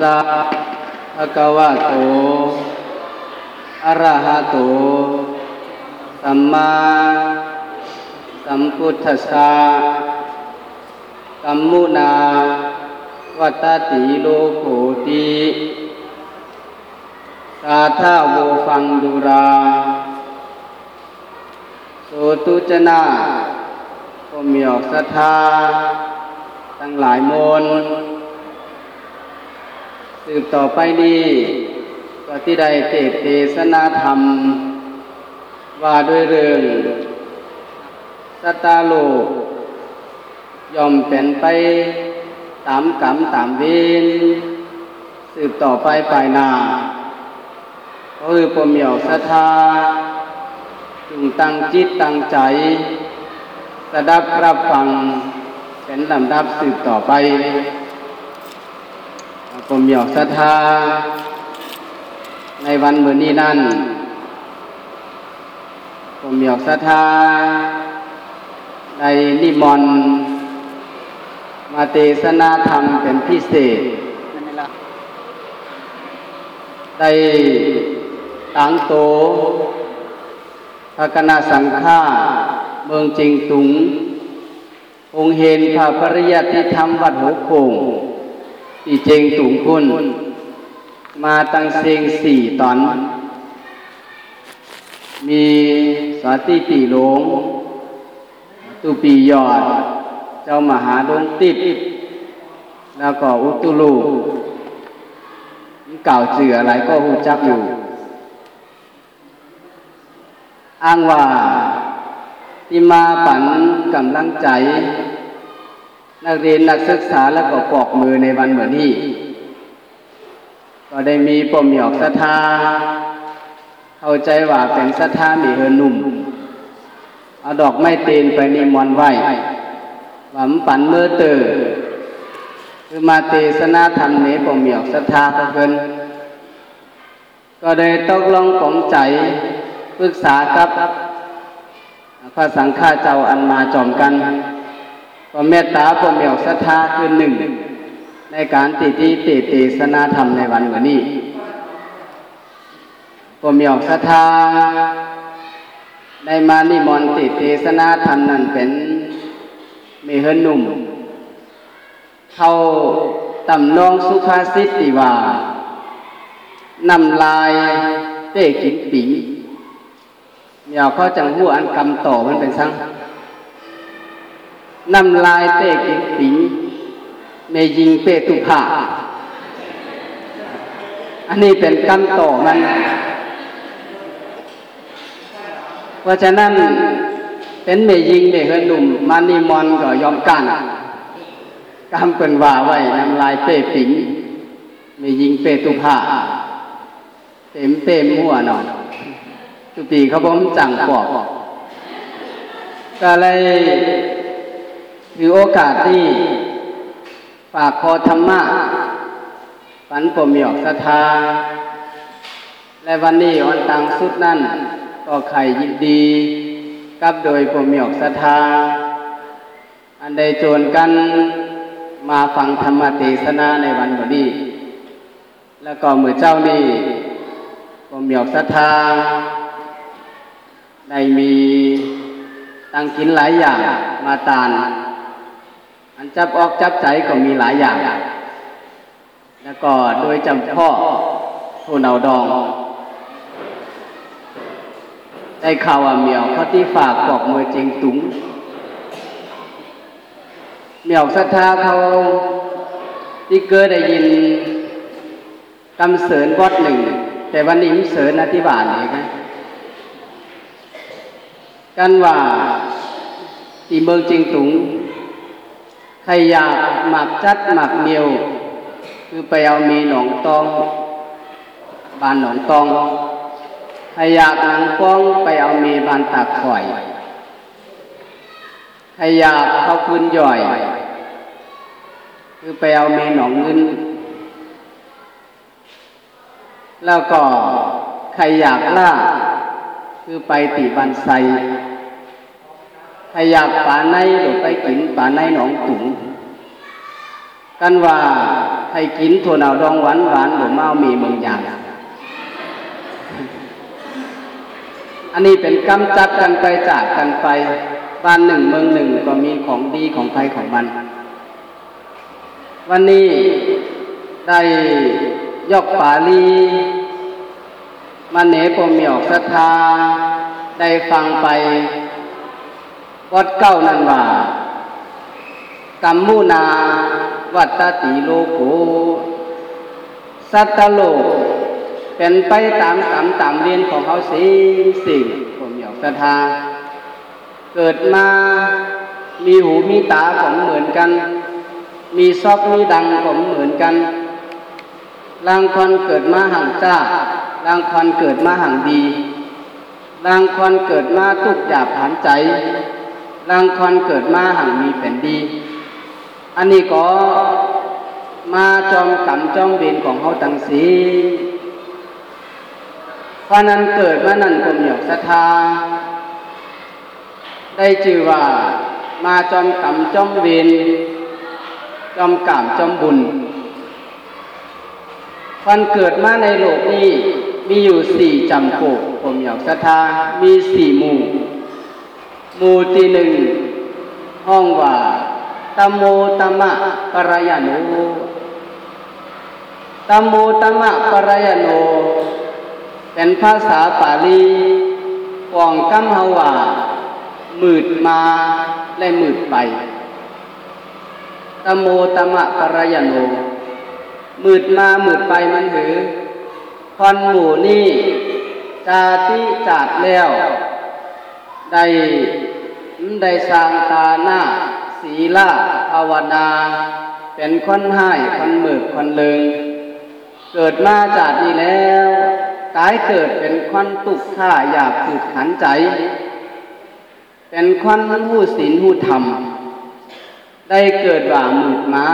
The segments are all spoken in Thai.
สะภะคะวะโต อะระหะโต สัมมาสัมพุทธัสสะกัมมุนาวัตติโลโกติสาธาโวฟังดุราโสตุจนาก็มีออกศรัทธาทั้งหลายมนต์ สืบต่อไปนี้ก็ที่ได้เทศเทศนาธรรม ว่าด้วยเรื่องสตาโลกยอมเป็นไปตามกรรมตามเวรสืบต่อไปไปนาก็คือปมเหมียวศรัทธาจึงตั้งจิตตั้งใจสดับรับฟังเป็นลำดับสืบต่อไป ปมเหมียวศรัทธา ในวันมือนี้นั่น ผมเหมียวศรัทธา ในนิมนต์มาเทศนาธรรมเป็นพิเศษ ได้ตังโตพระคณะสังฆาเมืองจิงตุง องค์เห็นพระปริยัติธรรมวัดหัวโคง ที่เจงตุงคุณมาตั้งเสียงสี่ตอน มีสาติปีหลง ตุปียอด เจ้ามหาดงติดแล้วก็อุตุลูเก่าเจืออะไรก็หูจักอยู่ อ้างว่าที่มาปันกำลังใจ นักเรียนนักศึกษาแล้วก็ปอกมือในวันเหมือนนี้ ก็ได้มีปมหยอกศรัทธาเข้าใจว่าเป็นศรัทธามีเฮอนุ่มเอาดอกไม้เตนไปนิมนต์ไหว้หวัมปันเมื่อเตอคือมาเทศนาธรรมนี้ปมหยอกศรัทธาก็เกินก็ได้ตกลงปมใจปรึกษากับพระสังฆาเจ้าอันมาจอมกัน ก็เมตตาปมหยอกศรัทธาคือหนึ่ง ในการติที่ติเทศนาธรรมในวันวันนี้ผมอยากศรัทธาได้มานิมนต์ติเทศนาธรรมนั้นเป็นเมเฮนหนุ่ม เข้าตำนองสุภาษิตติว่านำลายเต้กินปีเดี๋ยวเขาจังหัวอันกำต่อมันเป็นสัง น้ำลายเต้กินปีในยิงเปตุภาอันนี้เป็นกำต่อมัน เพราะฉะนั้นเป็นเมยิงเมเฮหนุ่มมานิมอนก็ยอมกันกำเป็นว่าไว้น้ำลายเป้ปิงเมยิงเปตุภาเต็มเต็มหัวหน่อยตุปีเขาผมจังปอกก็เลย ถือโอกาสที่ฝากคอธรรมะฝันปมหยอกศรัทธา และวันนี้วันตังสุดนั่นก็ไข่ยินดี กับโดยปมหยอกศรัทธา อันใดโจรกันมาฟังธรรมเทศนาในวันวันนี้ แล้วก็เมื่อเจ้านี่ปมหยอกศรัทธา ได้มีตังกินหลายอย่างมาตาน อันจับออกจับใจก็มีหลายอย่าง แล้วก็โดยจำพ่อผู้เนาดอง ได้ข่าวว่าเมียวเขาที่ฝากบอกมือเจงตุงเมียวศรัทธาเขาที่เกิดได้ยินกำเสริญบอดหนึ่ง แต่วันนี้มเสริญอธิบายเลยนะกันว่าที่เมืองเจงตุง ใครอยากหมักจัดหมักเมียวคือไปเอามีหนองตองบานหนองตองใครอยากหนังป้องไปเอามีบานตากข่อยใครอยากเข้าคืนย่อยคือไปเอามีหนองเงินแล้วก็ใครอยากล่า คือไปตีบันไซ ใครอยากป่าในหรือไปกินป่าในหนองตุงกันว่าให้กินถั่วหนาวดองหวานหวานหรือเมามีเมืองยางอันนี้เป็นกำจัดกันไปจากกันไปบ้านหนึ่งเมืองหนึ่งก็มีของดีของใครของมัน วันนี้ได้ยกป่าลีมาเนปมมีออกศรัทธาได้ฟังไป วัดเก้านันว่ากัมมุนา วัตติโลโกสัตตโลก เป็นไปตามกรรมตามเรียนของเขาสิสิ่งผมอยากศรัทธา เกิดมามีหูมีตาผมเหมือนกัน มีซอกมีดังผมเหมือนกันลางคนเกิดมาห่างจ้าลางคนเกิดมาห่างดีลางคนเกิดมาทุกหยาบผานใจ ลางคนเกิดมาห่างมีแผ่นดี อันนี้ก็มาจอมกรรมจอมเวรของเขาตังสีพราะนั้นเกิดมานั่นกลมหยกศรัทธา ได้ชื่อว่ามาจอมกรรมจอมเวรจอมกรรมจอมบุญวันเกิดมาในโลกนี้มีอยู่สี่จำพวกผมอยกศรัทธา มีสี่หมู่ หมู่ที่หนึ่งห้องว่าตโมตมะปรายโนตโมตมะปรายโน เป็นภาษาปาลีกองกำเฮาว่ามืดมาและมืดไปตโมตมะปรายโน มืดมามืดไปมันหือคอนหมู่นี่จาติจาดแล้ว ได้ ได้สร้างตาหน้า ศีลาภาวนา เป็นคนให้คนหมึกคนเลิง เกิดมาจากนี้แล้วตายเกิดเป็นคนตุกข้าอยากผูดขันใจ เป็นคนหูศีลหูธรรม ได้เกิดว่าหมืดมา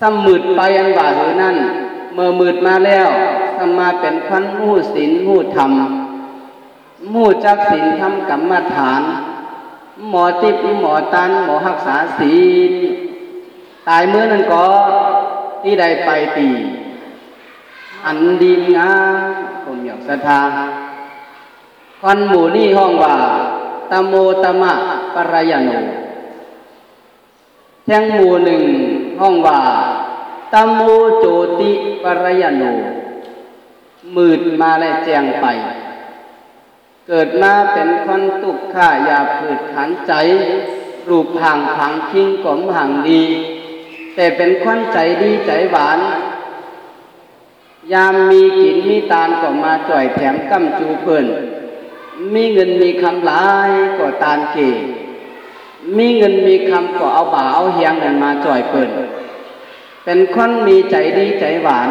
สมืดไปอันว่าหือนั่น เมื่อมืดมาแล้วสมาเป็นคนหูศีลหูธรรม มูจักศีลทำกรรมฐาน หมอติบหมอตัน หมอหักษาศีล ตายเมื่อนั้นก็ที่ใดไปตี อันดีงามผมอยากศรัทธาคันหมู่นี่ห้องว่าตโมตมะปรยโนแทงหมู่หนึ่งห้องว่าตโมโจติปรยโนมืดมาและแจงไป เกิดมาเป็นคนตุกข้าอย่าผืดขันใจ รูปห่างผังทิ้งกลมห่างดี แต่เป็นคนใจดีใจหวาน ยามมีกินมีตาลก็มาจ่อยแถมกำจูเปิ่นมีเงินมีคำหลายก็ตาลเก่มีเงินมีคำก็เอาบ่าเอาเฮียงเงินมาจ่อยเปิ่นเป็นคนมีใจดีใจหวาน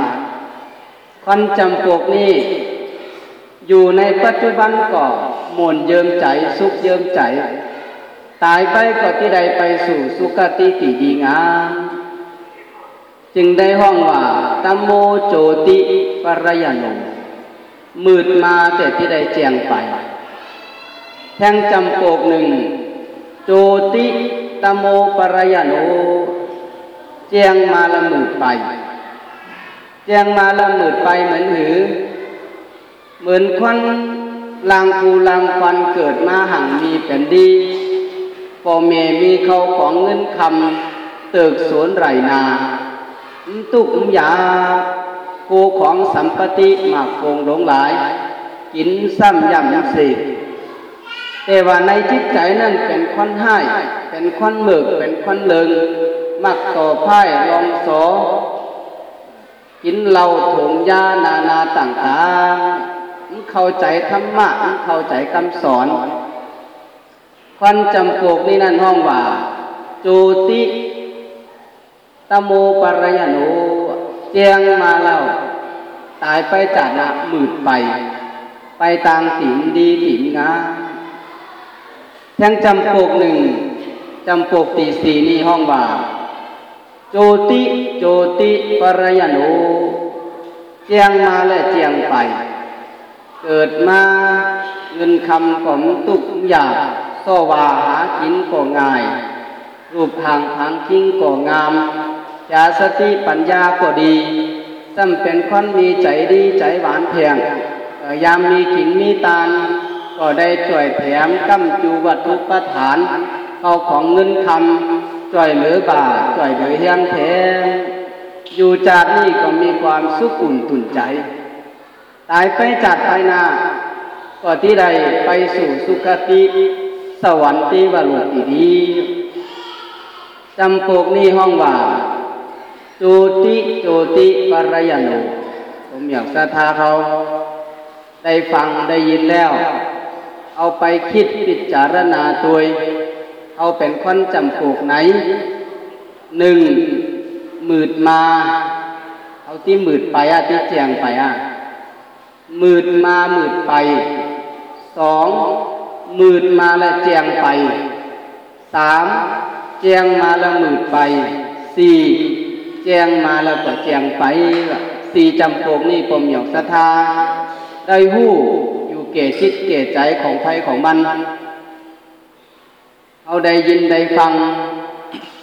คนจำพวกนี้ อยู่ในปัจจุบันก็มนเยิมใจสุขเยิมใจ ตายไปก็ที่ใดไปสู่สุคติที่ดีงามจึงได้ห้องว่าตัมโมโจติปรยโนมืดมาแต่ที่ใดแจงไป แทงจำโปกหนึ่ง โจติตัมโมปรยโนแจงมาละมืดไป แจงมาละมืดไปเหมือนหือ เหมือนควันลางคูลางควันเกิดมาหังมีแผ่นดีพอเมมีเขาของเงินคำเติกสวนไรนาตุกยาโกของสัมปติมากโกงหลงหลาย กินซ้ำย่ำสิแต่ว่าในจิตใจนั่นเป็นควันให้เป็นควันเมือกเป็นควันเลิงมักต่อพ่ายลองสอกินเหล้าถงยานานาต่างๆ เข้าใจธรรมะเข้าใจคำสอนควันจำพวกนี่นั่นห้องว่าโจติตโมปรยโนเจียงมาแล้วตายไปจากนะมืดไป ไปตางติ๋มดีติ๋มงาแทงจำปกหนึ่งจำปกตีสีนี่ห้องว่าโจติโจติปรยโนเจียงมาและเจียงไป เกิดมาเงินคำของตุกอยากสวาหากินก็ง่ายรรูปหางพังคิงก็งามยาสติปัญญาก็ดีจำเป็นคนมีใจดีใจหวานเพียงยามมีกินมีตาลก็ได้ช่วยแถมกำจูวัตถุประฐานเข้าของเงินคำช่วยเหลือบาช่วยเหลือเฮียงแถมอยู่จากนี้ก็มีความสุขอุ่นตุนใจ ตายไปจากภายหน้าก็ที่ใดไปสู่สุคติสวรรค์ที่วโลกที่ดีจำปกนี้ห้องว่าโจติโจติปรยโนผมอยากศรัทธาเขาได้ฟังได้ยินแล้ว เอาไปคิดพิจารณาตัวเอาเป็นคนจำปกไหนหนึ่งหมืดมา เอาที่หมืดไปอะที่แจงไปอะ หมืดมาหมืดไปสองหมืดมาแล้วแจงไปสามแจงมาแล้วหมืดไปสี่แจงมาแล้วก็แจงไปสี่จำปกนี่ผมอยากศรัทธาได้หู้อยู่เกชิดเกใจของใครของมันเอาได้ยินได้ฟัง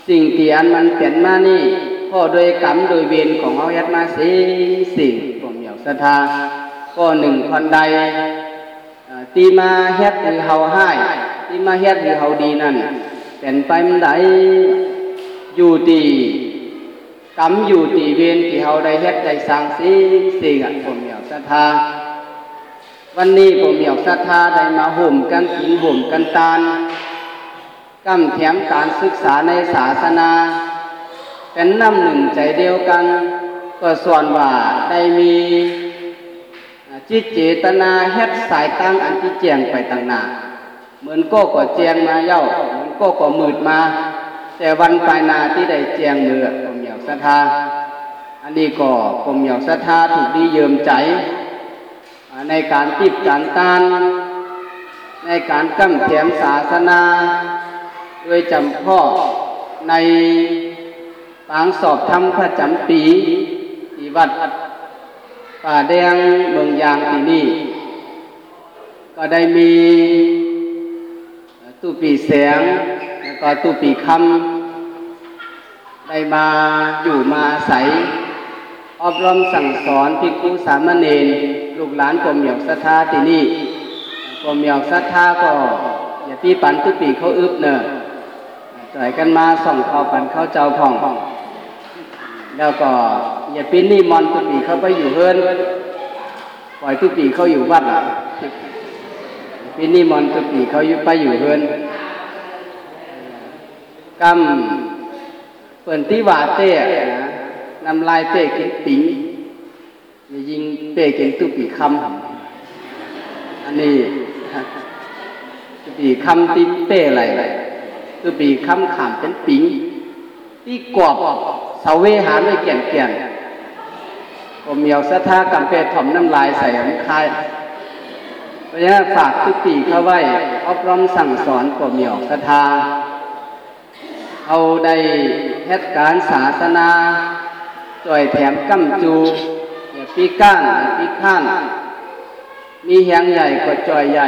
สิ่งที่อันมันเปลี่ยนมานี่ก็โดยกรรมโดยเวรของเอายัดมาสิสิ่งผมอยากศรัทธา ก็หนึ่งคนใดเอ่อตีมาเฮ็ดหรือเฮาให้ตีมาเฮ็ดหรือเฮาดีนั่นเป็นไปมันไดอยู่ตีกรรมอยู่ตีเวรที่เฮาได้เฮ็ดได้สร้างสิ่งสิ่งอะผมอยากศรัทธาวันนี้ผมอยากศรัทธาได้มาห่มกันกินห่มกันตาลกำแถมการศึกษาในศาสนา เป็นน้ำหนึ่งใจเดียวกัน ก็ส่วนว่าได้มี จิตเจตนาเฮ็ดสายตั้งอันที่แจงไปต่างหน้าเหมือนก้ก็แจงมาเย้าเหมือนก้ก็มืดมา แต่วันปลายนาที่ได้แจงเมือผมอยาศรัทธาอันนี้ก็ผมอยาศรัทธาถูกดีเยิมใจ ในการติดการตานในการกั้มแถมศาสนาโดยจำพ่อในปางสอบธรรมพระจำปีที่วัด ป่าแดงเมืองยางที่นี่ ก็ได้มีตู้ปีแสงแล้วก็ตู้ปีคำได้มาอยู่มาอาศัยอบรมสั่งสอนภิกขุสามเณรลูกหลานกรมหยอกศรัทธาที่นี่กรมหยอกศรัทธาก็อย่าพี่ปันทุกปีเขาอึบเนอะจ่อยกันมาส่องเขาปันเขาเจ้าพ่อง แล้วก็ อย่าปีนนี่มอนทุกปีเขาไปอยู่เฮิรนปล่อยทุกปีเขาอยู่วัดปีนี่มอนทุกปีเขาอยู่ไปอยู่เฮิรนกำเปิ่นที่ว่าเต้นะนำลายเต้กินปิงอย่ายิงเต้กินตุปีคำอันนี้ตุปีคำที่เต้อะไรตุปีคำขามเป็นปิงที่กรอบเสาเวหาไม่เกี่ยนเกี่ยน ผมเหมียวสะท่ากำเปถ่อมน้ำลายใส่ผมคายเพราะฉะนั้นฝากทุกปีเข้าไว้อบรมสั่งสอนกว่าเมียวสะทาเอาได้เหตุการศาสนาจ่อยแถมกั้มจูอย่าปีก้านอย่าปีข้าน มีแหงใหญ่กว่าจ่อยใหญ่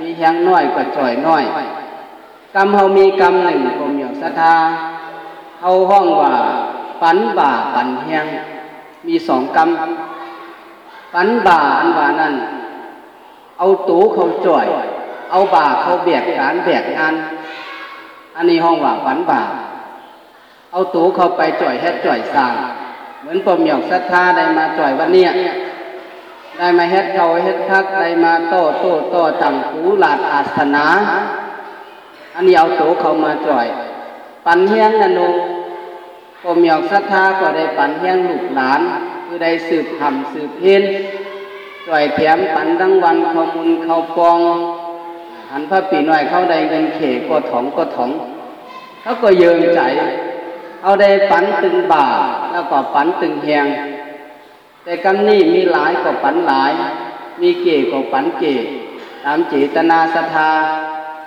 มีแหงน้อยกว่าจ่อยน้อยกรรมเฮามีกรรมหนึ่งผมอยากศรัทธาเฮาห้องว่าปันบ่าปันแหง มีสองกรรมปันบาอันว่านั้นเอาตูเขาจ่อย เอาบาเขาแบกการแบกงาน อันนี้ห้องว่าปันบาเอาตูเขาไปจ่อยเฮ็ดจ่อยสร้าง เหมือนผมอยากศรัทธาได้มาจ่อยวันเนี้ยได้มาเฮ็ดเขาเฮ็ดคักได้มาโต้โต้โต้ตั้งหูหลาดอาสนา อันนี้เอาโตเขามาจ่อย ปันเฮียงนะโน ผมอยากศรัทธาก็ได้ปันเฮียงลูกหลาน คือได้สืบทำสืบเพียนจ่อยแถมปันดังวันขมุนเขาปอง หันพระปีน้อยเข้าได้เงินเขก็ถองก็ถองเขาก็เยิมใจ เอาได้ปันตึงบ่า แล้วก็ปันตึงเฮียงแต่กำนี้มีหลายกว่าปันหลาย มีเก่กว่าปันเก่ตามเจตนาศรัทธา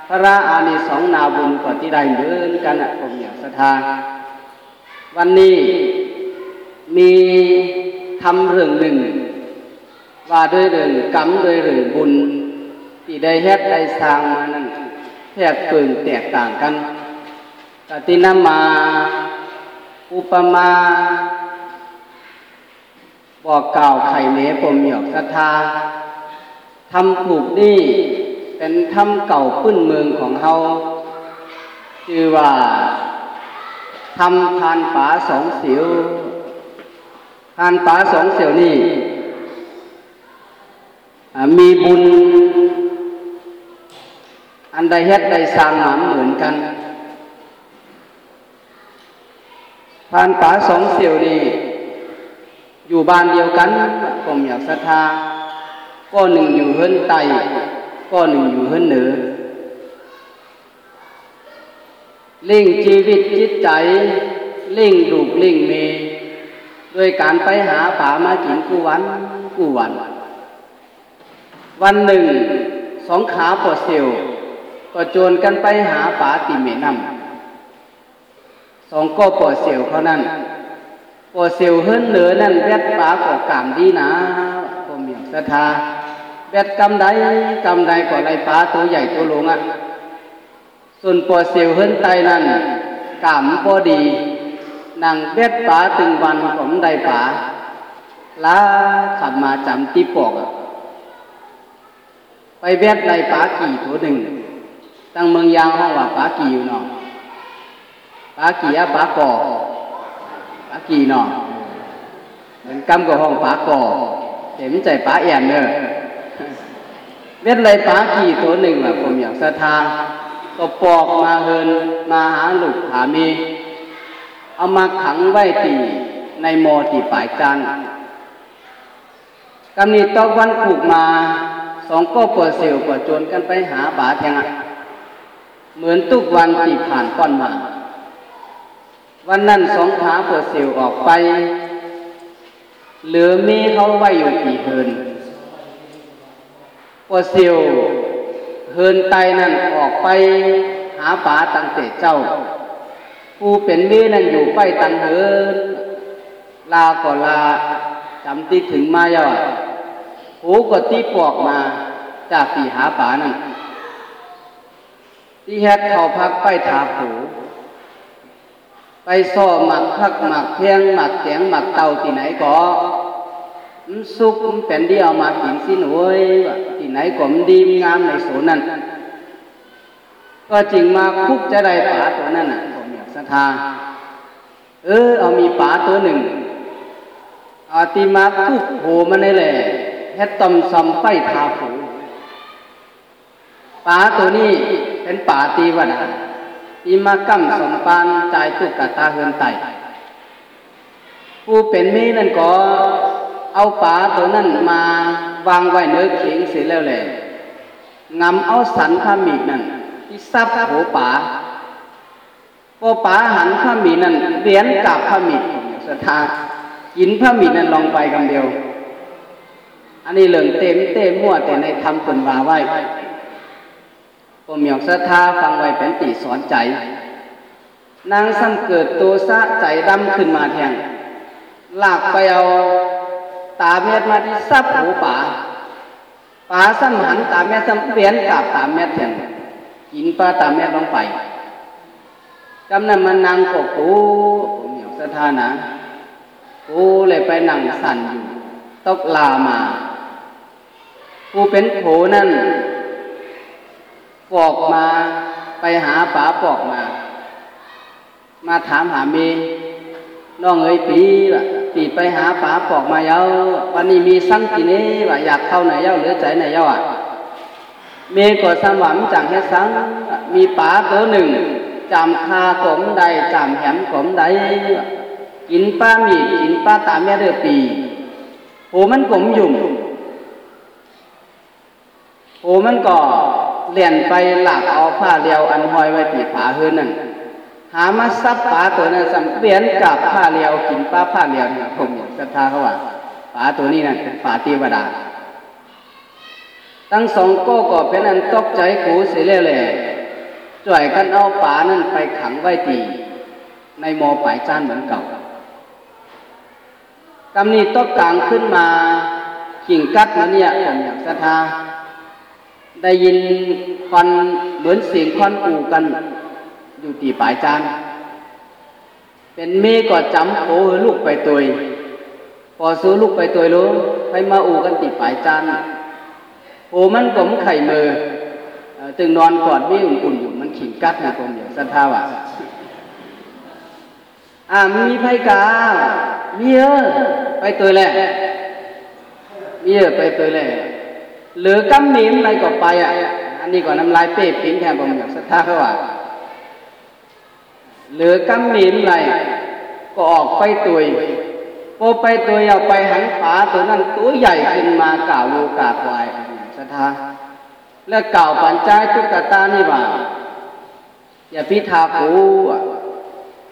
พระอานิสงส์นาบุญกว่าที่ได้เหมือนกันอะผมอยากศรัทธา วันนี้มีทำเรื่องหนึ่ง ว่าด้วยเรื่องกรรมด้วยเรื่องบุญ ที่ได้เฮ็ดได้สร้างมานั้นแทบเปิงแตกต่างกันกตินามา อุปมา บอกกล่าวไข่เหนปมหยอกศรัทธาทำถูกนี่เป็นทำเก่าพื้นเมืองของเฮาชื่อว่า ทำทานป่าสองเสียวทานป่าสองเสียวนี่มีบุญ อันใดเฮ็ดใดสร้างหมามเหมือนกันทานป่าสองเสียวนี่อยู่บ้านเดียวกันผมอยากศรัทธาก็หนึ่งอยู่เฮิรนไตก็หนึ่งอยู่เฮิรนเหนือ ล่งชีวิตจิตใจเล่งลูกเล่งเมด้วยการไปหาป่ามากินกูวันกูวัน วันหนึ่ง สองขาปวดเซลก็โจรกันไปหาป่าติเมนำสองก็ปวดเซลเขานั้นปวดเซลเฮิรนเหนือนั่นแวดป่าก่อกามดีนะผมอยากศรัทธาแวดกำใดกำใดก่อไรป่าตัวใหญ่ตัวหลวงอะ ส่วนปวดเสียวเฮิรนไตนั้นกามพอดีนางเบ็ดป่าตึงวันผมได้ป่าลาขับมาจำตีปอกไปเบ็ดในป่ากี่ตัวหนึ่ง ตั้งเมืองยางห้องว่าป่ากี่อยู่เนาะป่ากี่อะป่ากอป่ากี่เนาะเหมือนกำกับห้องป่ากอเห็นใจป่าแอนเนอะเบ็ดในป่ากี่ตัวหนึ่งอะผมอยากศรัทธา ก็ปอกมาเฮินมาหาลูกหาเมีเอามาขังไว้ตีในโมตีปลายจานกำนี้ตอกวันผูกมาสองก็ปวดเสียวปวดจนกันไปหาบาทงอะเหมือนทุกวันตีผ่านก้อนมา วันนั้นสองขาปวดเสียวออกไป เหลือมีเขาไว้อยู่กี่เฮินปวดเสียว เฮินไตนั่นออกไปหาป่าตังเตเจ้า ผู้เป็นเมีนั่นอยู่ไปตังเฮินลาก็ลาจำที่ถึงมายอดหูก็ที่ปอกมาจากที่หาป่านั่นที่แฮดเขาพักไปถาผูไปซ่อหมักคักหมักเพียงหมักแกงหมักเตาที่ไหนก็ มันสุกมันเป็นที่เอามากินสิหน่วยที่ไหนก็มันดีงามในโสนั่นก็จริงมาคุกจะได้ป่าตัวนั้นน่ะผมอยากศรัทธาเออเอามีป่าตัวหนึ่งอาติมาคุกโผมันนี่แหละเฮ็ดตำซำไปทาผูป่าตัวนี้เป็นป่าตีวดาตีมากั้มสมปานใจตุกกะตาเฮือนไตผู้เป็นมีนั่นก็ เอาป่าตัวนั้นมาวางไว้เนื้อเขียงเสร็จแล้วแหละงำเอาสันข้ามีดนั่นที่ซับหัวป่าพอป่าหันข้ามีนั่นเหรียญกับข้ามีดศรัทธากินข้ามีนั่นลองไปคำเดียว อันนี้เหลืองเต็มเต็มมั่วแต่ในทำคนวาไว้ผมอยากศรัทธาฟังไว้เป็นตีสอนใจ นางซ้ำเกิดตัวซะใจดำขึ้นมาแทงลากไปเอา ตาเม็ดมาที่ซับหูป่าป่าซ้ำหันตาเม็ดซ้ำเปลี่ยนกับตาเม็ดแทงกินปลาตาเม็ดลงไปกำนั้นมันนางกบกูผมอยากศรัทธานะกูเลยไปนั่งสั่นอยู่ตกลามากูเป็นโผนั่นปอกมาไปหาป๋าปอกมา มาถามหาเมน้องเอ้ยปีว่า ตีไปหาป๋าปอกมาเย้าวันนี้มีสั่งกี่นี้ว่าอยากเข้าไหนเย้าหรือใจไหนเย้าอะเมก็สมหวังจังให้สังมีป๋าตัวหนึ่งจำคากลมใดจำแหมกลมใดกินป้ามีกินป้าตาแม่เดือปีโหมันกลมยุ่มโหมันก็เลี่ยนไปหลักเอาผ้าเลียวอันห้อยไว้ตีผาเฮือนั่น หามาซับปลาตัวนั้นสัมเปลี่ยนกับผ้าเลียวกินปลาผ้าเลียวเนี่ยผมศรัทธาเขาว่าปลาตัวนี้นั่นเป็นปลาตีวดาทั้งสองก็ก็เป็นอันตกใจกูเสียแล้วแหละจ่วยกันเอาปลานั่นไปขังไว้ตีในโมอปลายจานเหมือนเก่ากำนี้ตกกลางขึ้นมาขิงกัดมาเนี่ยผมอยากศรัทธาได้ยินควันเหมือนเสียงควันอู่กัน อยู่ตีปลายจานเป็นเมก็จำโอ้ลูกไปตัวพอซื้อลูกไปตัวยรู้ไปมาอูกันตีปลายจานโอ้มันก็มไข่มือตึงนอนกอดไม่อุ่นๆอยู่มันขิงกัดนกรมอย่างสัทธาวะอ่ามีไผกามีเออไปตัวแหละมีเออไปตัวแหละหรือกำมีมอะไรก็ไปอะ อันนี้ก็น้ำลายเป๊ะปิ้งแทนผมอย่างสัทธาเขาว่า หรือกำมีมอะไรก็ออกไปตัวพอไปตัวเอาไปหันฝาตัวนั้นตัวใหญ่ขึ้นมากล่าวลูกาควายสัทธาแล้วกล่าวปัญจายตุกตานี่ว่าอย่าพิธากู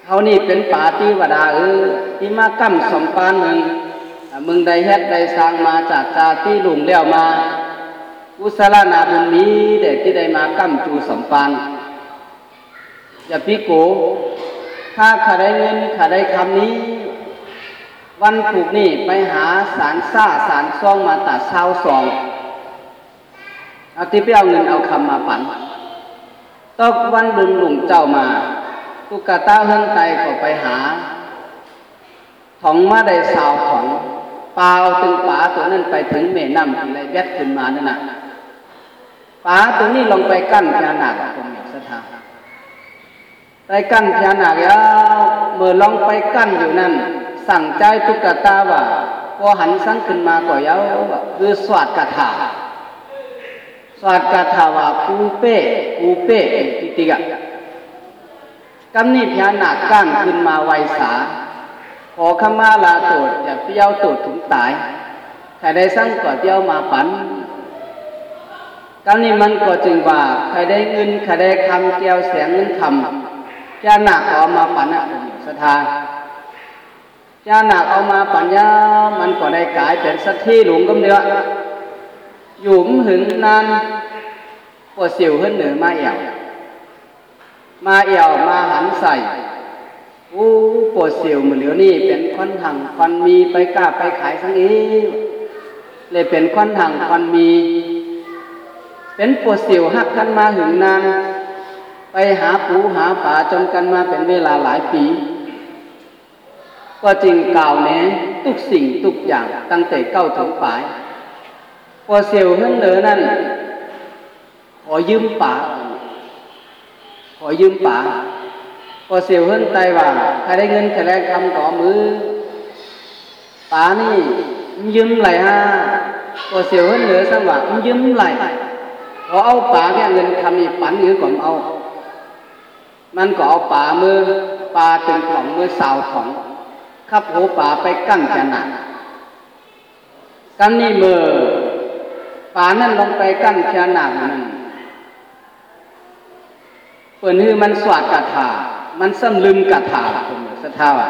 เขานี่เป็นป่าที่วดาเออที่มากั้มสมปานมึงมึงได้เฮ็ดได้สร้างมาจากจาที่หลุมเลี้ยวมา อุสลานาบุญนี้เด็กที่ได้มากั้มจูสมปาน อย่าพิโก ถ้าขาได้เงินขาได้คำนี้ วันถูกนี่ไปหาสารซ่าสารซ่องมาตัดเช้าสองเอาที่ไปเอาเงินเอาคำมาปันตกวันบุญหลุงเจ้ามา ตุกตาเฮือนไตก็ไปหาถองมาได้สาวของปล่าตึงป๋าตัวนั้นไปถึงเมน้ำที่ไรแวดขึ้นมานั่นน่ะป๋าตัวนี้ลงไปกั้นพญานาคตรงนี้ ไปกั้นพญานาคแล้วเมื่อลองไปกั้นอยู่นั่น สั่งใจตุกตาว่าพอหันสังขึ้นมาก็ยาว่าคือสวัสดกถาสวัสดกถาว่าปูเป้ปูเป้ติติกะกำนี่พญานาคก้านขึ้นมาไวสา ขอขมาลาโตดอย่าเปี้ยวโตดถึงตายใครได้สั่งก็เปี้ยวมาปันกำนี่มันก็จึงว่าใครได้เงินใครได้คำเกี่ยวเสียงเงินคำ ญานาคเอามาปันอะสถาพญานาคเอามาปัญญามันก็ได้กลายเป็นสักที่หลวงก็เดียวอยู่มหึงนานปวดสิวขึ้นเหนือมาเอี่ยว มาเอี่ยวมาหันใส่อู้ปวดสิวเหมือนเหลียวนี่เป็นควันหังควันมีไปกล้าไปขายสังอีเลยเป็นควันหังควันมี เป็นปวดสิวหักกันมาหึงนาน ไปหาปูหาป่าจนกันมาเป็นเวลาหลายปี ก็จริงกล่าวแน้ทุกสิ่งทุกอย่างตั้งแต่เก้าถึงปลายพอเสียวขึ้นเหนือนั่น ขอยืมป่าขอยืมป่าพอเสียวขึ้นไตว่าใครได้เงินใครได้คำต่อมือป่านี่ยืมไหลฮะพอเสียวขึ้นเหนือสังว่ายืมไหลพอเอาป่าแค่เงินคำนี่ปันหรือก่อนเอา มันก็เอาป่ามือป่าตึงของมือสาวของขับหัวป่าไปกั้นขนาดกันนี่มือป่านั่นลงไปกั้นขนาดนั้นเปิดฮือมันสวดกาถา มันซ้ำลืมกาถาผมสถาวะ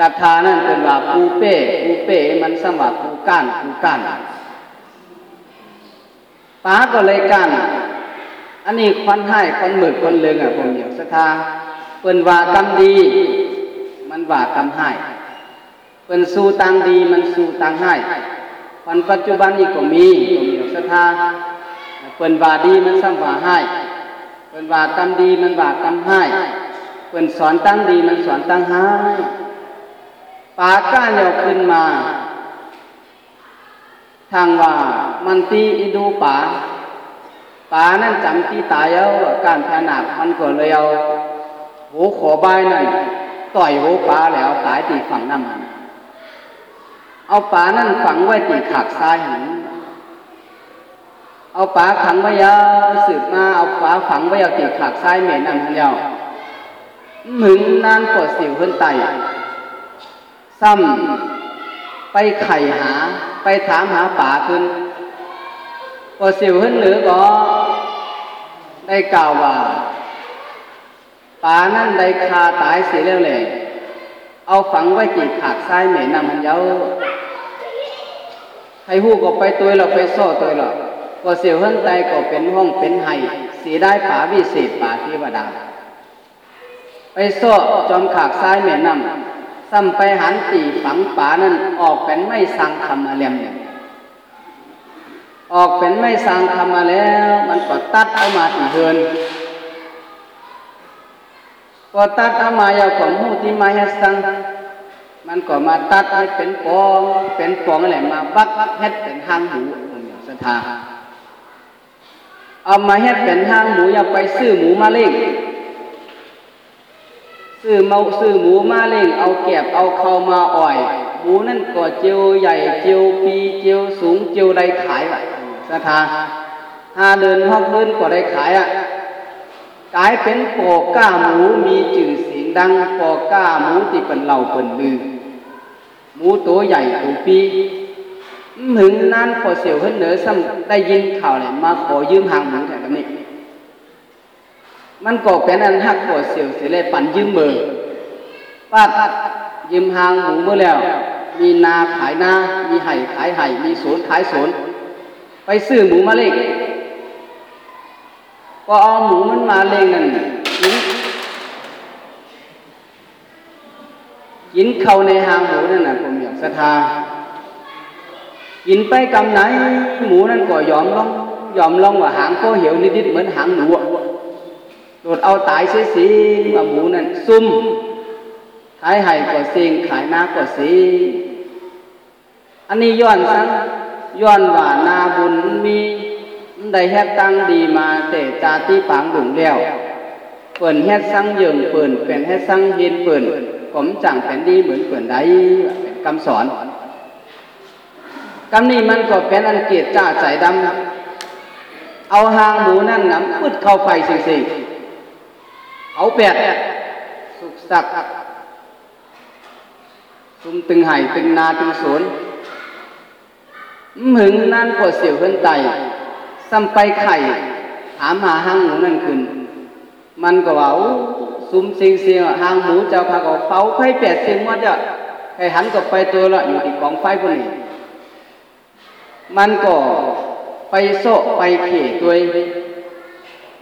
กาถานั่นเป็นว่าปูเป้ปูเป้มันสมว่าปูก้านปูก้านป่าก็เลยกั้น อันนี้ควันให้ควันหมึกควันเลืองอะผมอยากสถาเปิ่นว่ากรรมดี มันว่ากรรมให้เปิ่นสู้ตังดี มันสู้ตังให้วันปัจจุบันนี้ก็มีก็มีศรัทาเปิ่นว่าดีมันซ้ำว่าให้เปิ่นว่ากรรมดีมันว่ากรรมให้เปิ่นสอนตั้งดีมันสอนตั้งให้ปาก้าเหยาขึ้นมา ทางว่ามันตีอิดูป่า ป่านั่นจำที่ตายแล้วการพนาบมันก็เลยเอาโหขอบายนั่นต่อยโหป่าแล้วตายตีฝั่งน้ำมันเอาป่านั่นฝังไว้ตีขากซ้ายหันเอาป่าขังไว้ยาวสืบมาเอาป่าฝังไว้ยาวตีขากซ้ายเหม็นอันทันยาวหมึงนานปวดสิวขึ้นไตซ้ำไปไข่หาไปถามหาป่าขึ้นปวดสิวขึ้นหรือก็ ได้กล่าวว่าป่านั่นได้คาตายเสียแล้วเลยเอาฝังไว้จีขากซ้ายเหม็นนำมันเย้าให้หู้ก็ไปตัวเราไปโซ่ตัวเราก็เสียวเฮิ่นไตก็เป็นห้องเป็นไห้สีได้ป่าวิเศษป่าเทวดา ไปโซ่จอมขากซ้ายเหม็นนำซ้ำไปหันตีฝังป่านั้นออกเป็นไม่สังคำมาเลียมเนี่ย ออกเป็นไม่สังคำมาแล้ว มันก็ตัดเอามาตีเฮินก็ตัดเอามายาของหูที่มาเฮ็ดสังมันก็มาตัดให้เป็นปอง เป็นปองอะไรมาบักบักเฮ็ดเป็นหางหมูสถาเอามาเฮ็ดเป็นหางหมูอย่าไปซื้อหมูมาเล่งซื้อเมาซื้อหมูมาเล่ง เอาแก็บเอาเข้ามาอ่อย หมูนั่นก็เจียวใหญ่เจียวปีเจียวสูงเจียวใดขายไว้ สถาถ้าเดินฮอกเดินก็ได้ขายอะกลายเป็นปอก้าหมูมีจื่อเสียงดังปอก้าหมูที่เป็นเหล่าเป็นลือหมูตัวใหญ่ตัวปีถึงนั้นพอเสียวขึ้นเหนือซ้ำได้ยินข่าวเลยมาขอยืมหางหมูแต่กันนี้มันก็เป็นอันหักปวดเสียวเสียเลยปั่นยืมเบอป้ายืมหางหมูเมื่อแล้ว มีนาขายนา มีไห่ขายไห่ มีสวนขายสวน ไปซื้อหมูมาเล็กก็เอาหมูมันมาเล่งนั่นกินเข้าในหางหมูนั่นนะผมอยากศรัทธากินไปกำไหน หมูนั่นก็ยอมลองยอมลองว่าหางก็เหี่ยวนิดๆเหมือนหางหนูโดดเอาตายเสียสีว่าหมูนั่นซุ่มขายไห่ก็เสียงขายนาก็เสียอันนี้ย้อนสัง ย้อนว่านาบุญมีได้เฮ็ดตั้งดีมาแต่จาติปางหลงแล้วเปิ่นเฮ็ดสังยิงเปิ่นเป็นเฮ็ดสังเฮ็ดเปิ่นผมจังเป็นดีเหมือนเปิ่นใดเป็นคำสอนคำนี้มันก็เป็นอันเกียรจ้าใจดำเอาหางหมูนั่นน้ำพุดเข้าไฟสิงๆเอาแปดสุกสักซุมตึงไห่ตึงนาตึงสวน หึงนั่นก็เสียวขึ้นไตซ้ำไปไข่ถามหาห้างหมูนั่นขึ้น มันก็ว่าซุ้มเสียงเสียงหางหมูเจ้าพาก็เฝ้าไฟแปดเสียงว่าจะใครหันก็ไปตัวละอยู่ที่กองไฟพวกนี้มันก็ไปโซะไปเข่ตัว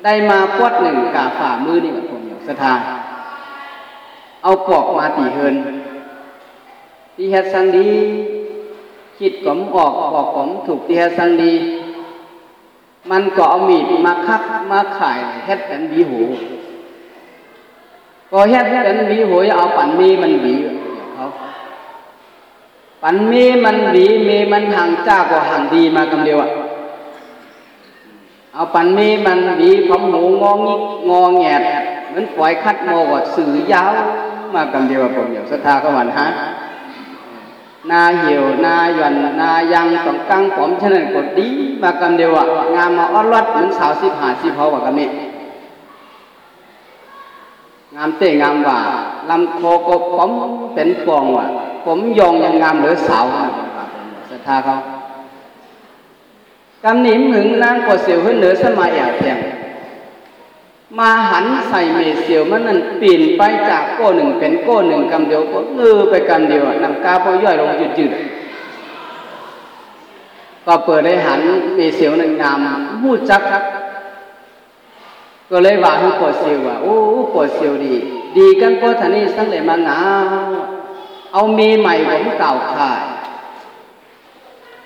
ได้มาพวดหนึ่งกาฝ่ามือนี่กับผมอยู่สถาเอาปอกมาตีเฮินที่เฮ็ดสังดี คิดกลมออกออกกลมถูกที่เฮ็ดสังดีมันก็เอามีดมาคักมาขายเฮ็ดเป็นบีหูก็เฮ็ดเป็นบีหูเอาปั่นมีมันบีเขาปั่นมีมันบีมีมันห่างจ้าก็ห่างดีมากำเดียวอะเอาปั่นมีมันบีผมหูงองงอแงดเหมือนปล่อยคัดโมกสื่อยาวมากำเดียวผมอยู่ศรัทธาก็หวันฮะ นาเหี่ยวนาหย่อนนายังต้องกังผมฉะนั้นกดดีมากำเดียวอะงามมาอ้อนรดเหมือนสาวสิบหาสิบเขาว่ากันนี่งามเต้งามว่าลำโคก็ผมเป็นฟองว่ะ ผมยองยังงามเหลือสาวศรัทธาเขากำหนิมหึงนางกว่าเสียวขึ้นเหนือสมัยแอบแยง มาหันใส่เมเสียวมันนั่นปีนไปจากโก้หนึ่งเป็นโก้หนึ่งกำเดียวก็เลือไปกำเดียวนำกาพอย่อยลงจืดๆก็เปิดได้หันเมเสียวหนึ่งงามพูดจักครับ ก็เลยว่าให้ปวดเสียวว่าโอ้ปวดเสียวดี ดีกันก็ท่านี้สังเลยมางาเอามีใหม่ผมเก่าขาย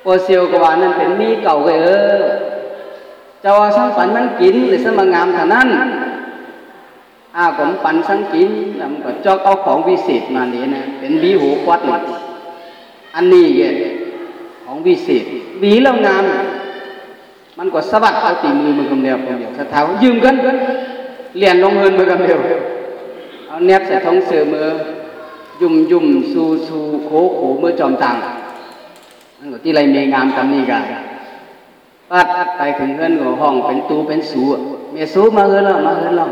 ปวดเสียวกว่านั่นเป็นมีเก่าเลยเออ จะว่าสังปันมันกินหรือสมงามเท่านั้นอาผมปันสังกินแล้วมันก็จอกเอาของวิเศษมาเนี่ยนะเป็นบีหูควัดอันนี้เยของวิเศษบีแล้วงาม มันก็สะบัดเอาตีมือมือกำเดียวกำเดียวสะเท้ายืมกันเลียนลงเงินมือกำเดียวเอาเนบใส่ท้องเสือมือยุ่มยุ่มสูสูโขโขมือจอมต่างนั่นก็ที่ไรเมงามกำนี้กัน ปัดไปถึงเงินของห้องเป็นตูเป็นสูเมียสูมาเฮือนเรามาเฮือนเรา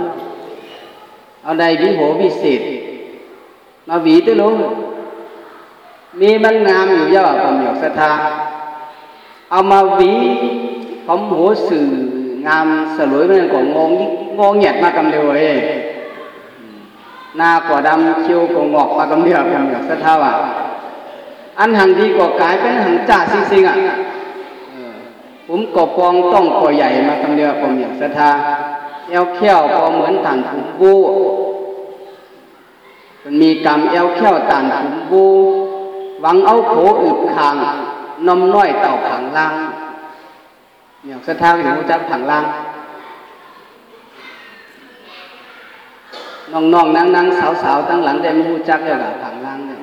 เอาใดวิโหวิเศษมาหวีตัวลงมีมันงามอยู่ย่อผมอยากศรัทธาเอามาหวีผมหัวสื่องามสลวยมันก็งงงงเหยียดมากำเดียวเองหน้ากว่าดำคิ้วก็งอกมากำเดียวผมอยากศรัทธาว่าอันหังดีก็กลายเป็นหังจ่าซิงๆอะ ผมก็ปองต้องก่อใหญ่มาคำเดียวผมอย่ากศรัทธาเอวเขี้ยวพอเหมือนต่านถุงบูมันมีกรรมเอวเขี้ยวต่านถุงบูหวังเอาโขอึบคางนมน้อยเต่าผังล่างอยากศรัทธาอยู่จักผังล่างน้องๆนั่งๆสาวๆตั้งหลังได้มู้จักแล้วก็ผังล่างเนี่ย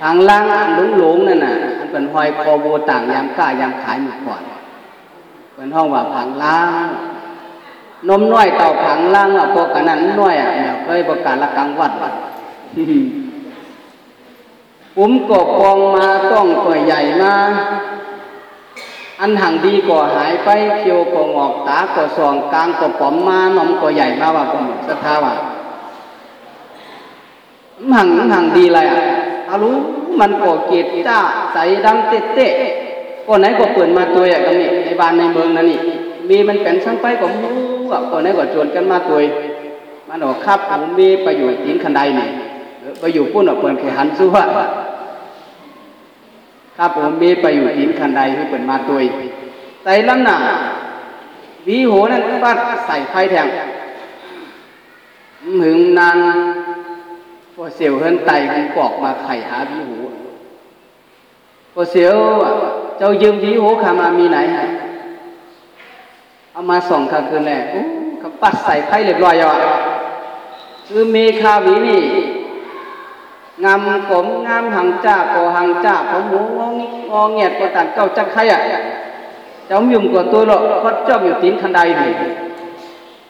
ผังล่างอันหลงๆนั่นน่ะอันเป็นหอยคอโบต่างยามกล้ายามขายมาก่อนเป็นห้องว่าผังล่าง นมน้อยเต่าผังล่างอะพวกกันนั้นน้อยอะเนี่ยเคยประกาศละกังวัดผมก็ปองมาต้องตัวใหญ่มาอันห่างดีก็หายไปเคียวก็งอกตาก็สองกลางก็ป๋อมมานมก็ใหญ่มาว่าก็หมดศรัทธาว่าห่างห่างดีอะไรอะ อารู้มันก็เกตจ้าใสดำเตะเตะก็ไหนก็เปิดมาตัวอย่างนี้ในบ้านในเมืองนั่นนี่มีมันเป็นช่างไปก็มู้อะก็ไหนก็ชวนกันมาตัวมันบอกครับผมมีไปอยู่ตีนคันไดนี่ไปอยู่ปุ้นอะเปิดแขหันสู้ว่าครับผมมีไปอยู่หินคันใดที่เปิดมาตุยใส่ลำหนาวีโหนั่นบ้านใส่ไฟแทงหึงนาน พอเสียวเฮินไตมันกอกมาไข่หาวีโหพอเสียวเจ้ายืมวีโหขามามีไหนฮะเอามาส่องข้าคืนแรกโอ้เขาปัดใส่ไฟเรียบร้อยแล้วอะคือเมคาวีนี่งามผมงามหังจ้าก็หังจ้าผมหมูงองงอเงียดก็ต่างเก้าจักใครอะเจ้ายุ่มกว่าตัวหรอกเพราะเจ้าอยู่ตีนคันใดนี่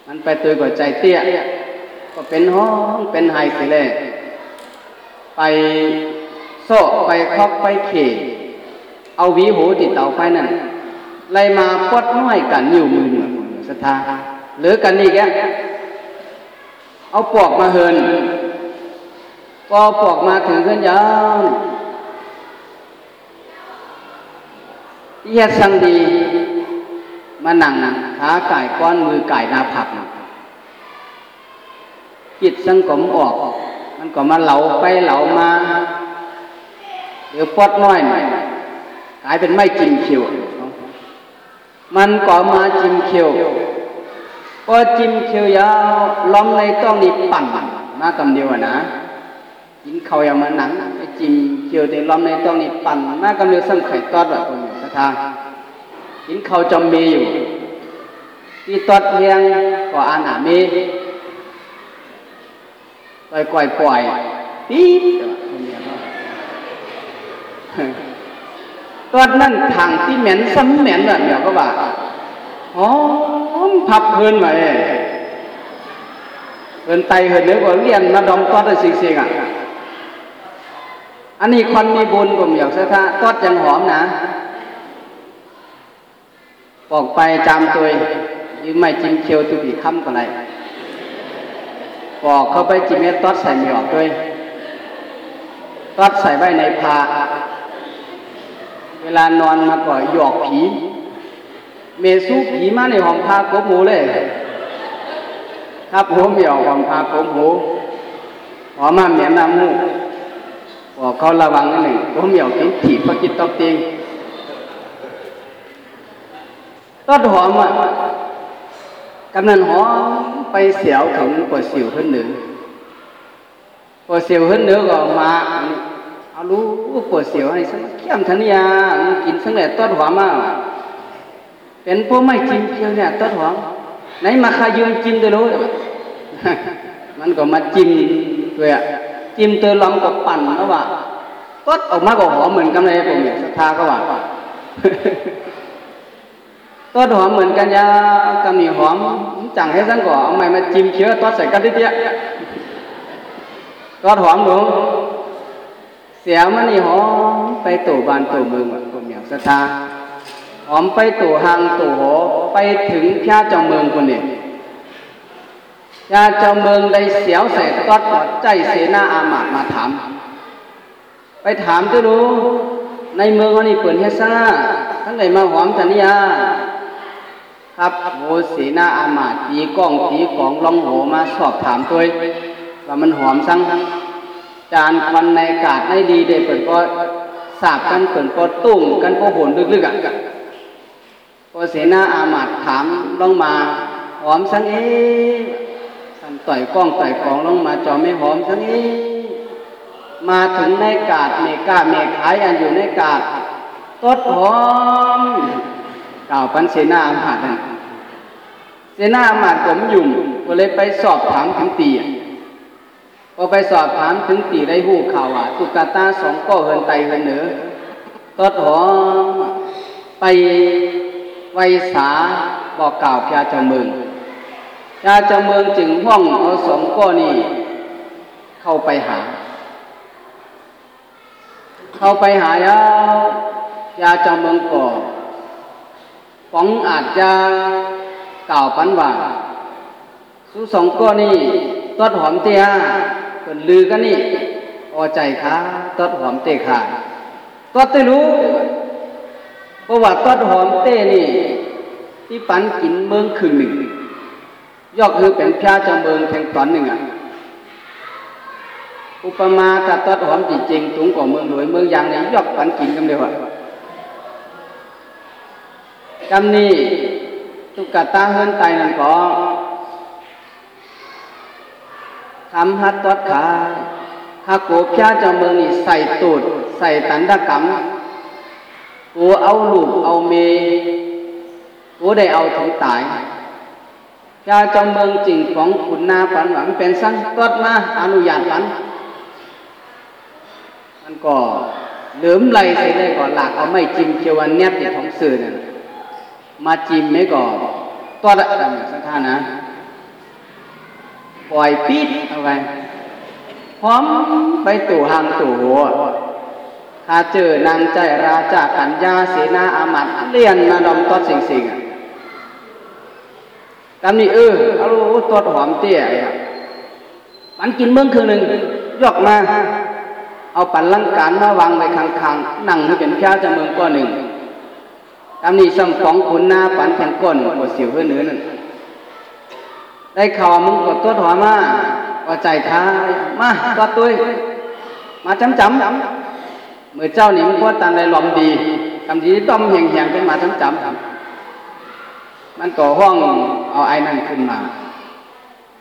มันไปตัวกว่าใจเตี้ยก็เป็นห้องเป็นไฮสิแล ไปโซ่ไปคอกไปเขเอาวีหูติดเตาไฟนั่นไล่มาปดน้อยกันอยู่มือหนึ่งสถาหรือกันนี่แกเอาปอกมาเฮินก็ปอกมาถึงขึ้นยาวเอียดสังดี มาหนั่งขาไก่ก้อนมือไก่นาผักจิตสังกมออก มันก็มาเหลาไปเหลามาเดี๋ยวปอดน้อยหน่กลายเป็นไม่จิ้มเขียว มันก็มาจิ้มเขียวพอจิ้มเขียวยาวล้อมในต้องนี่ปั่นมากำเดียวนะกินเขาอย่างมันหนังไอ้จิ้มเกี่ยวในลอมในต้องนี่ปั่นมากำเรือซ้ำไข่ตอดแบบคนอยู่สถากินเขาจอมมีอยู่ที่ตอดเพียงก็อ่านหามี ปล่อยปล่อยปล่อยปี๊บตอดนั่นทางที่เหม็นซ้ำเหม็นแบบเดียวก็ว่าหอมพับเพลินมาเองเพลินไตเหินเนื้อก็เลี้ยนมาดองตอดได้สิงๆอะอันนี้คนมีบุญผมอยากเสื้อผ้าตอดยังหอมนะปอกไปจามตัวยืมไม่จิ้มเคียวตุบีคำก็ไร ปอกเข้าไปจิเม็ดตอดใส่ไม่ออกด้วยตอดใส่ไว้ในพาเวลานอนมาก็หยอกผี เมสู้ผีมาในห้องพากบหมูเลยครับผมหยอกห้องพากบหมูหอมมาเหมียนน้ำมูกบอกเขาระวังนิดหนึ่งผมอยากกินถีบพระกินตอกติงต้นหอมอะ กำนันหอมไปเสียวถึงปวดสิวขึ้นหนึ่งปวดสิวขึ้นเนื้อก็มาเอารู้ปวดสิวให้สักเข้มทันยากินสังเกตต้นหอมมากเป็นพวกไม่กินเพียวเนี่ยต้นหอมไหนมาคายืมกินตัวรู้มันก็มาจิ้มด้วยอะจิ้มเตอลำกับปั่นแล้วว่าก็ออกมาก็หอมเหมือนกันเลยผมเนี่ยศรัทธาก็ว่า ต้นหอมเหมือนกันยากำนี่หอมจังให้สังก่อเอาไม้มาจิ้มเชื้อต้นใส่กันทีเดียต้นหอมหนูเสียมันนี่หอมไปตู่บ้านตู่เมืองผมอยากศรัทธาหอมไปตู่หางตู่หอไปถึงพระเจ้าเมืองคนนี้ยาเจ้าเมืองได้เสียวใส่ตอดใจเสนาอามาตมาถามไปถามจะรู้ในเมืองเขานี่เปิดเฮซ่าทั้งไหนมาหอมสัญญา ครับโหเสนาอามาตีกล้องตีของลองโหมาสอบถามตัวว่ามันหอมสั่งจานควันในกาดในดีเด็เปิดก็สาบกันเปิดก็ตุ้มกันก็โหนลึกๆอะพอเสนาอามาตถามลองมาหอมสังเอ๊สันต่อยกล้องต่อยของลงมาจอไม่หอมทั้งนี้มาถึงในกาดเมกาเมขายอันอยู่ในกาดต้นหอม กล่าวปันเสนาอามาตย์เสนาอามาตย์ผมยุ่มก็เลยไปสอบถามถึงตีอะพอไปสอบถามถึงตีได้หูข่าวว่าตุกาตาสองก้อเฮินไตเฮินเหนือตอดหอไปไวสาบอกกล่าวพระเจ้าเมืองพระเจ้าเมืองจึงห้องเอาสองก้อนี้เข้าไปหา เข้าไปหาแล้วยาเจ้าเมืองก่อ ป๋องอาจจะกล่าวปันว่าสู้สองก้อนี่ตอดหอมเตียเป็นลือกันนี่อใจค่ะตอดหอมเตะขาตอดเตรู้เพราะว่าตอดหอมเตนี่ ที่ปันกินเมืองคืนหนึ่งยอกคือเป็นพระจ้าเมืองแข่งตอนหนึ่งอะอุปมาถ้าตอดหอมจริงๆถุงกว่าเมืองหลวยเมืองยางนี่ยอกปันกินกันเดียวอะ กำนี้ตุกตาเฮินไตนั่นก็ทำฮัดตอดขาถ้าโกพระเจ้าเมืองนี่ใส่ตูดใส่ตันดกรรมกูเอาลูกเอาเมกูได้เอาถึงตายพระเจ้าเมืองจริงของขุนนาปันหวังเป็นสังตอดมาอนุญาตปันมันก็เหลืมไหลเสียเลยก่อนหลักเอาไม่จิ้มเคียวันเนียบติดของสื่อเนี่ย มาจิมไม่ก่อนตัวละสักท่านะ ปล่อยปี๊ดเอาไปพร้อมไปตู่หางตู่หัวถ้าเจอนางใจราจากัญญาเสนาอามัดเลียนมาดอมตอดสิงสิงอะกำนี้เออเอาลูตอดหอมเตี้ยมันกินเมื่อคืนหนึ่งยกมา เอาปันลังการมาวางไว้ข้างๆนั่งให้เป็นพระเจ้าเมืองก้อนหนึ่ง กำนี้ซ้ำของขุนหน้าปันแผ่นก้นกดสิวเพื่อเนื้อนั่นได้ข่าวมึงกดตัวถอมาว่าใจท้ามาตัวตุ้ยมาจำจำเมื่อเจ้านี่มันก็ตันได้ลอมดีคำดีต้อมแห่งๆเป็นมาจำจำมันก่อห้องเอาไอ้นั่นขึ้นมา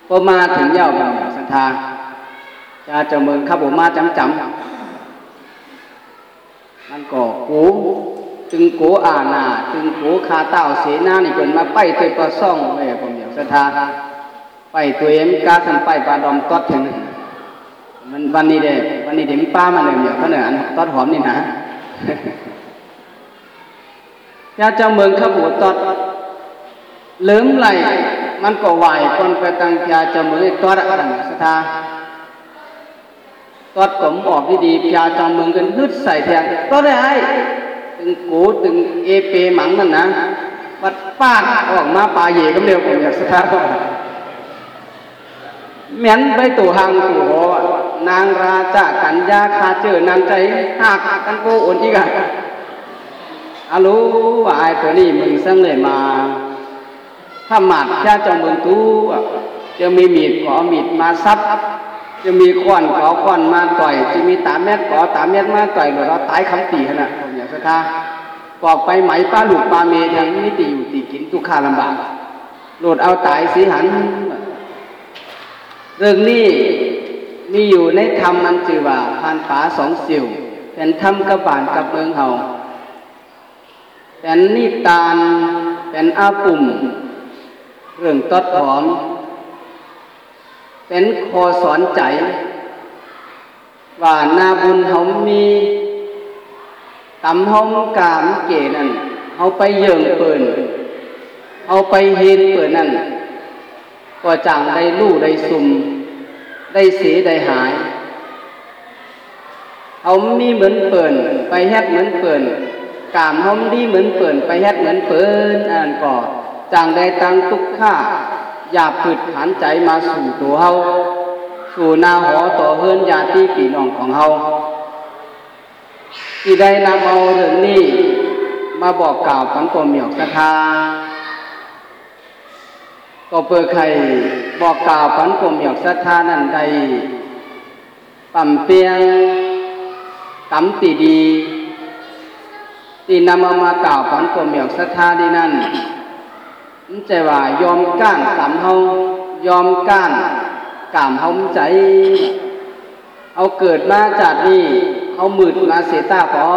พอมาถึงเย้ากันสันทาจะเจ้าเมืองข้าบมาจำจำมันก็กู จึงโกอาณาจึงโกคาเต้าเสนานี่เป็นมาไปตัวประซ่องไว้ผมอยากสันทาไปตัวเอ็มกาทันไปปลาดอมตอดถึงมันวันนี้เด้วันนี้เดี๋ยวมีป้ามาเลยเดี๋ยวเขาเนี่ยอันตอดหอมนี่นะยาเจ้าเมืองข้าบตอดเลิมไหลมันก็ไหวคนไปตังยาเจ้าเมืองตอดอันสัทธาตอดผมออกดีๆยาเจ้าเมืองกันนึดใส่แทนตอดได้ไอ้ ตึงกูตึงเอเปหมังนั่นนะวัดป้าออกมาปลาเย่ก็เร็วผมอยากสัทธาเหม็นไปตู่หางตู่หอนางราจากัญญาคาเจอนางใจหักกันโกโอนอีกอะอารู้ว่าไอ้ตัวนี้มึงสั่งเลยมาถ้าหมัดแค่จงเมืองตู้จะมีมีดขอมีดมาซับจะมีขวานขอขวานมาต่อย จะมีตาเม็ดขอตาเม็ดมาต่อยเหรือนเราตายคำตีขนาด ผมอกสัทธาปอกไปไหมป้าหลุดปลาเมทางนิติอยู่ตีกินทุกขาลำบากโหลดเอาตายสีหัน เรื่องนี้มีอยู่ในธรรมมันจือว่าพานฝาสองสิวเป็นธรรมกับบานกับเมืองเฮาเป็นนิตานเป็นอาปุ่ม เรื่องตดหอม เป็นคอสอนใจ ว่านาบุญเฮามี ตำเฮากามเกนั่นเฮาไปเยิงเปิ่นเฮาไปเฮ็ดเปิ่นนั่นก็จังได้ลู่ได้ซุ่มได้เสียได้หาย เอามีเหมือนเปิ่นไปแฮดเหมือนเปิ่นกามเฮาดีเหมือนเปิ่นไปแฮดเหมือนเปิ่นอ่านก่อจังได้ตังทุกข้าอย่าผืดฐานใจมาสู่ตัวเฮาสู่นาหอต่อเฮือนญาติพี่น้องของเฮา ที่ได้นำเอาเรื่องนี้ มาบอกกล่าวปันกลมเหมียวสทาก็เพื่อใครบอกกล่าวปันกลมหยอกศรัทธานั่นใดปั่มเปียงตำตีดีตีนำเอามากล่าวปันกลมหยอกศรัทธาดีนั่นมันใจว่ายอมก้านสามเฮายอมก้านกามเฮาใจ เอาเกิดมาจากนี่ เอามืดมาเสียตาพอ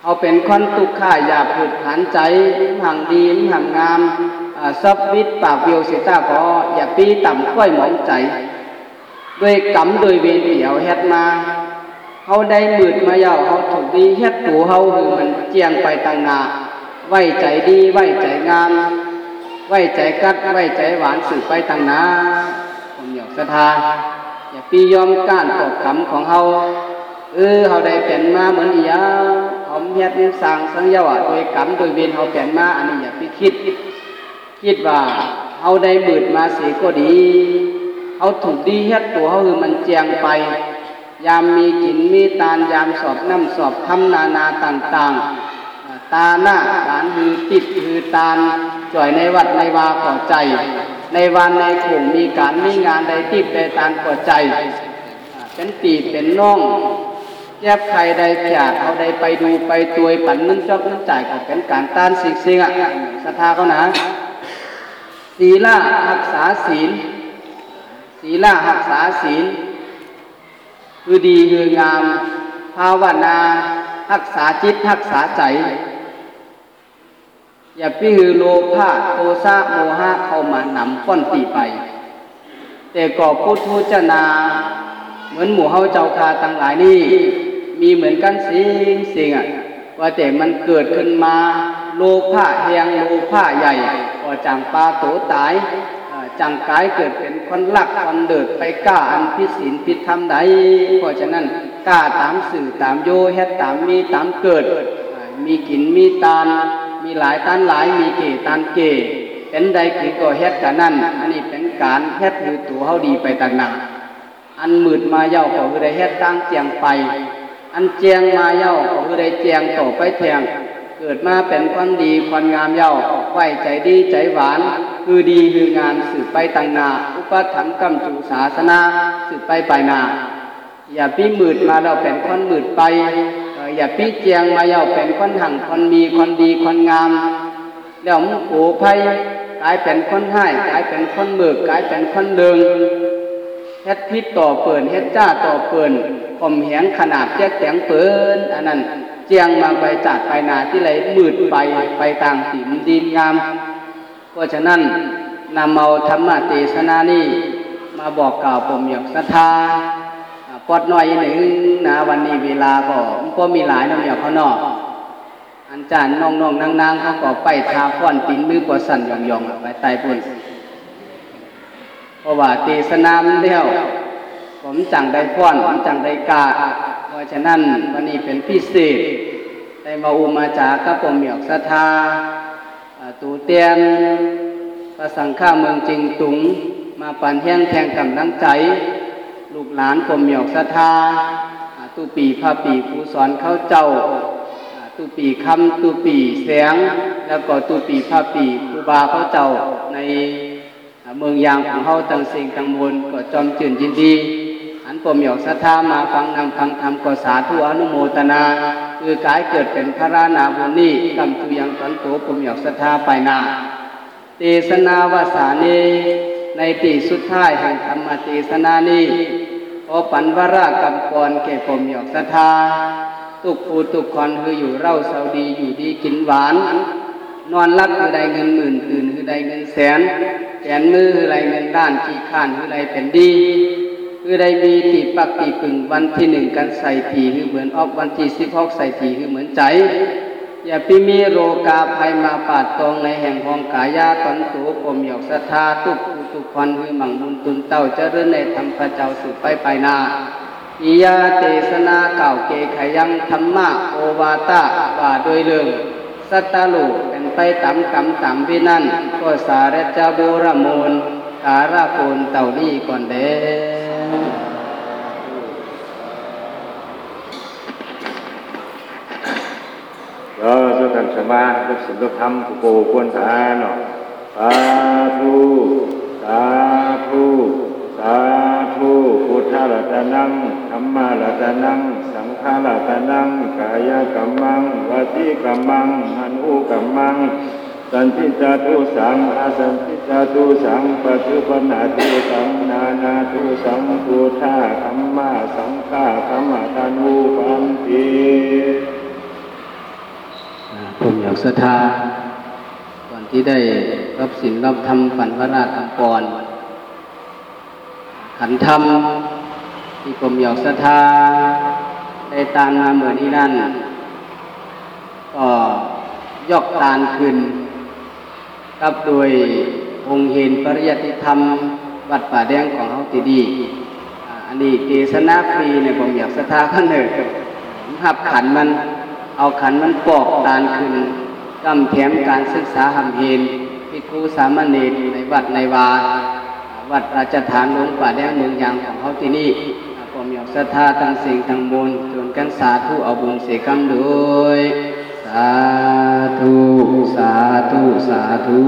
เขาเป็นคนตุกข่าอย่าผืดผันใจหังดีหังงามซับวิตปากเบียวเสิตาก็อย่าปีต่ำค่อยหมองใจ ด้วยกรรมด้วยเวรเดี่ยวเฮ็ดมาเขาได้มืดมาเย่าเขาถูกดีเฮ็ดตูเขาคือมันเจียงไปต่างหนาไว้ใจดีไว้ใจงาม ไว้ใจกัดไว้ใจหวานสืบไปต่างหนาผมอยากศรัทาอย่า ปียอมก้านตกคำของเขาเออเขาได้เป็นมาเหมือนอีหยาเขาเฮ็ดสร้างสังยาวะโดยกรรมโดยเวรเขาเป็นมาอันนี้อย่าไปคิด คิดว่าเอาได้มืดมาเสียก็ดีเอาถูกดีเฮ็ดตัวเขาคือมันเจียงไป ยามมีกินมีตานยามสอบน้ำสอบทำนานาต่างๆ ตาหน้าตานคือติดคือตานจ่อยในวัดในวาขอใจ ในวันในข่งมีการมีงานใดติดใดตานขอใจเป็นปีเป็นน้องแยบใครใดขยาดเอาใดไปดูไปตัวปั่นนึ่งจอกนึ่งจ่ายก็เป็นการต้านสิ่งสิ่งอะศรัทธาเขานะศีลารักษาศีลศีลารักษาศีล คือดีคืองาม ภาวนารักษาจิตรักษาใจ อย่าพิหือโลภะโทสะโมหะเข้ามาหนำป้อนตีไป แต่ก่อพุทธจนา เหมือนหมู่เฮาเจ้าคาต่างหลายนี่ มีเหมือนกันสิงสิงอะว่าแต่มันเกิดขึ้นมา โลภะแหงโลภะใหญ่ก็จังปลาโตตายจังกายเกิดเป็นคนลักคนเดิดไปกล้าอันพิศีลพิธรรมใดเพราะฉะนั้นกล้าตามสื่อตามโยเฮ็ดตามมีตามเกิด มีกินมีตาน มีหลายตานหลายมีเกตานเกเป็นใดคือก็เฮ็ดกันนั่นอันนี้เป็นการเฮ็ดคือตัวเฮาดีไปต่างหน้าอันมืดมาเย้าก็คือได้เฮ็ดตั้งเจียงไป อันเจียงมาเย้าก็คือได้เจียงต่อไปแทงเกิดมาเป็นคนดีคนงามเย้าไหวใจดีใจหวาน คือดีคืองานสืบไปต่างหนา อุปถัมภ์กำจูศาสนาสืบไปไปนา อย่าพี่มืดมาเราเป็นคนมืดไป อย่าพี่เจียงมาเย้าเป็นคนหังคนมีคนดีคนงามแล้วมึงโอ้ภัยกลายเป็นคนให้กลายเป็นคนมืกกลายเป็นคนเดิงเฮ็ดพิษต่อเปิ่นเฮ็ดจ้าต่อเปิ่นข่มเหงขนาดแจ๊กแจงเปิ่นอันนั้นเจียงมาไปจากไปนาที่ไหลมืดไปไปต่างสีมดีงาม เพราะฉะนั้นนำเอาธรรมเทศนานี้มาบอกกล่าวผมอย่ากศรัทธา ปอดน้อยหนึ่งนะวันนี้เวลาก็ก็มีหลายน้ำอยากเขานอกอันจานน้องๆนางๆเขาก็ไปทาฟ้อนตินมือปวสั่นหยองๆไปไต่ปุ่นเพราะว่าเทศนามเดียว ผมจังได้ฟ้อนผมจังได้กาเพราะฉะนั้นวันนี้เป็นพิเศษได้มาอุมาจากกับผมเหมียวศรัทธาตูเตียนพระสังฆาเมืองจริงตุง มาปันแห้งแทงกำลังใจ ลูกหลานผมเหมียวศรัทธาอ่าตูปีพระปีผู้สอนเข้าเจ้าตูปีคำตูปีแสง แล้วก็ตูปีพระปีครูบาเข้าเจ้าในเมืองยางของเฮาตังสิ่งตังมวลก็จอมจื่นยินดีอันผมอยากศรัทธามาฟังนำฟังธรรมก็สาธุอนุโมทนา คือกายเกิดเป็นพระรานาบุญนี้กำตุยังสันโตผมอยากศรัทธาไปนาเทศนาวาสานีในปีสุดท้ายแห่งธรรมเทศนานี้ ขอปันวรากรรมกรแก่ผมอยากศรัทธาทุกผู้ทุกคอนคืออยู่เร่าเสาดีอยู่ดีกินหวาน นอนรับคือได้เงินหมื่นตื่นคือได้เงินแสนแขนมือคือได้เงินด้านขี้ข้านคือได้เป็นดี คือได้มีตีปักตีปึงวันที่หนึ่งกันใส่ทีคือเหมือนออกวันที่สิบหกใส่ทีคือเหมือนใจ อย่าพิมีโรกาภัยมาปาดตองในแห่งห้องกายาตอนตูปมหยอกศรัทธาทุกผู้ทุกคนคือหมั่งบุญตุนเต้าเจริญในธรรมพระเจ้าสืบไปไปนาอิยาเตสนาเก่าเกขยังธรรมะโอวาตาว่าโดยเรื่องสัตตาลูเป็นไปตามกรรมตามวินันก็สาเรจาโบรมูลกาลาโกนเต่านี้ก่อนเด้ กันสมาลูกศิลป์ลูกธรรมกุโกควรสาเนาะสาธุสาธุสาธุพุทธรัตนังธรรมรัตนัง สังฆรัตนัง กายกัมมังวจีกัมมังอนุกัมมัง สันติจาตุสังอาสันติจาตุสังปัจจุปนาตุสังนานาตุสังพุทธาคัมมาสังฆาคัมมาตันูปันติ ผมอยากศรัทธาก่อนที่ได้รับศีลรับธรรมฝันวราคำกรขันธรรมที่ผมอยากศรัทธาได้ตามมาเหมือนที่นั่นก็ยกตานขึ้นกับโดยองค์เห็นปริยัติธรรม วัดป่าแดงของเขาตีดีอันนี้เกษณาฟรีเนี่ยผมอยากศรัทธาข้างหนึ่งหับขันมัน เอาขันมันปอกตานขึ้นกำแถมการศึกษาหำเห็นพิคูสามเณรในวัดในวา วัดราชฐานหลวงป่าแดงเมืองยางของเขาที่นี่ผมอยากศรัทธาทั้งสิ่งทั้งมวลจนกันสาธุเอาบุญเสกกรรมโดยสาธุ สาธุ สาธุ